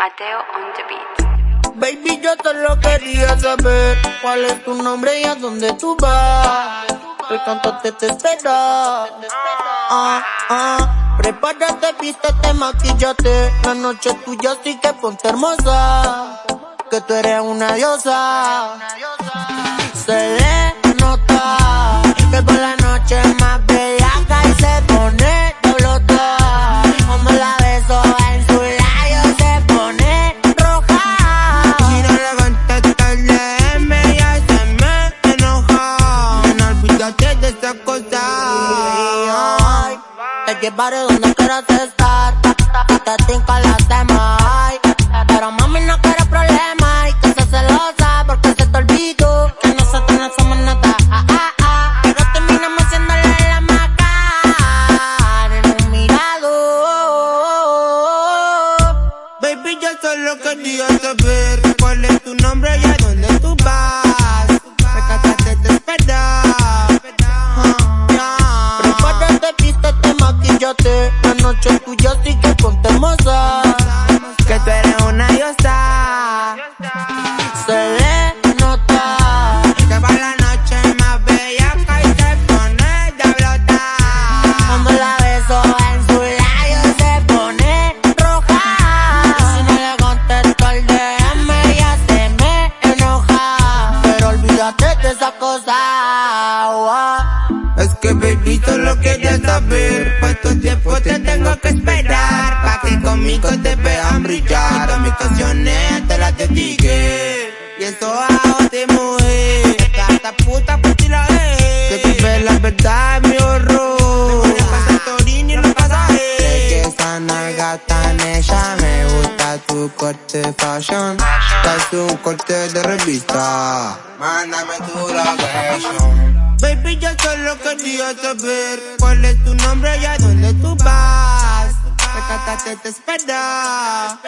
Mateo on the beat. Baby, yo solo quería saber cuál es tu nombre y a dónde tú vas. El cantante te espera. Ah, ah. Prepárate, vístete, maquillate. La noche tuya, así que ponte hermosa. Que tú eres una diosa. Llevaré donde quieras estar. Y te tinca las demás. Pero mami no quiere problema y que se celosa porque se te olvidó que nosotros no somos nada. Ah, ah, ah. Pero terminamos haciéndole la macar en un mirador. Baby, yo solo quería saber cuál que baby solo quería saber cuánto tiempo te tengo que esperar Pa' que conmigo te vean brillar. Todas mis canciones te las dediqué. Y eso hago de mujer Esta puta por ti la dejé Que vive la verdad mi horror. Me pasa Torini y los pasajes Sé que esa nalga tan ella Me gusta tu corte fashion. Es un corte de revista. Mándame tu location Baby, yo solo quería saber cuál es tu nombre y a dónde tú vas. Recátate, te espera.